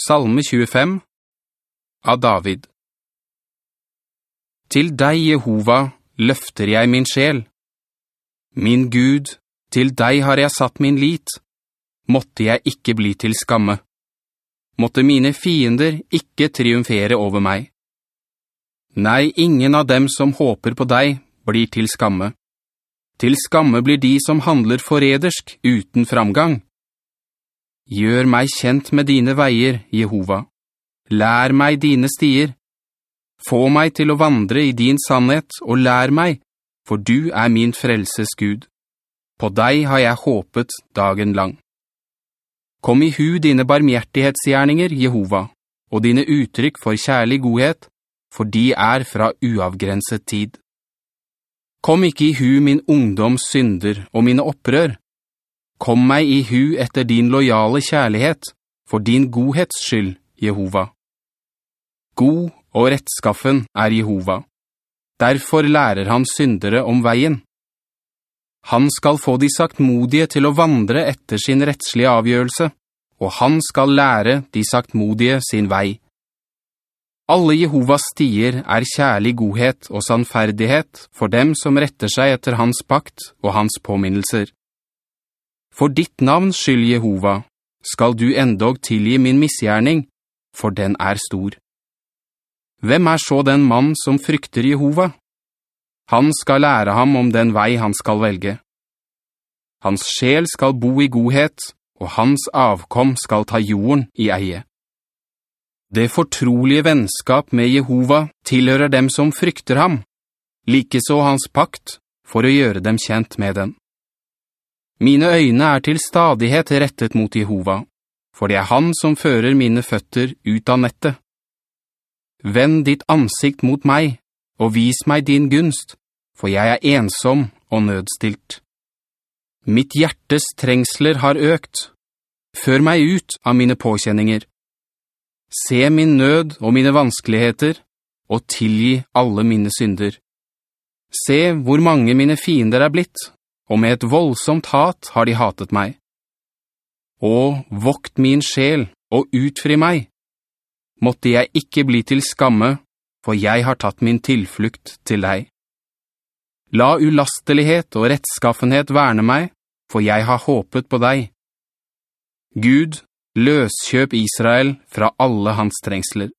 Salme 25 av David Til deg, Jehova, løfter jeg min sjel. Min Gud, til deg har jeg satt min lit. Måtte jeg ikke bli til skamme. Måtte mine fiender ikke triumfere over meg. Nei, ingen av dem som håper på deg blir til skamme. Til skamme blir de som handler foredersk uten framgang. Gjør meg kjent med dine veier, Jehova. Lær meg dine stier. Få meg til å vandre i din sannhet, og lær meg, for du er min frelses Gud. På deg har jeg håpet dagen lang. Kom i hu dine barmhjertighetsgjerninger, Jehova, og dine uttrykk for kjærlig godhet, for de er fra uavgrenset tid. Kom ikke i hu min ungdoms synder og mine opprør, Kom meg i hu etter din lojale kjærlighet, for din godhets skyld, Jehova. God og rettskaffen er Jehova. Derfor lærer han syndere om veien. Han skal få de sagt modige til å vandre etter sin rettslige avgjørelse, og han skal lære de sagt modige sin vei. Alle Jehovas stier er kjærlig godhet og sannferdighet for dem som retter seg etter hans pakt og hans påminnelser. For ditt navns skyld, Jehova, skal du endog tilgi min misgjerning, for den er stor. Hvem er så den mann som frykter Jehova? Han skal lære ham om den vei han skal velge. Hans sjel skal bo i godhet, og hans avkom skal ta jorden i eie. Det fortrolige vennskap med Jehova tilhører dem som frykter ham, like så hans pakt, for å gjøre dem kjent med den. Mine øyne er til stadighet rettet mot Jehova, for det er han som fører mine føtter ut av nettet. Vend ditt ansikt mot meg, og vis meg din gunst, for jeg er ensom og nødstilt. Mitt hjertes trengsler har økt. Før meg ut av mine påkjenninger. Se min nød og mine vanskeligheter, og tilgi alle mine synder. Se hvor mange mine fiender er blitt, og med et voldsomt hat har de hatet meg. Å, vokt min sjel, og utfri meg. Måtte jeg ikke bli til skamme, for jeg har tatt min tilflukt til deg. La ulastelighet og rettskaffenhet verne meg, for jeg har håpet på deg. Gud, løskjøp Israel fra alle hans trengsler.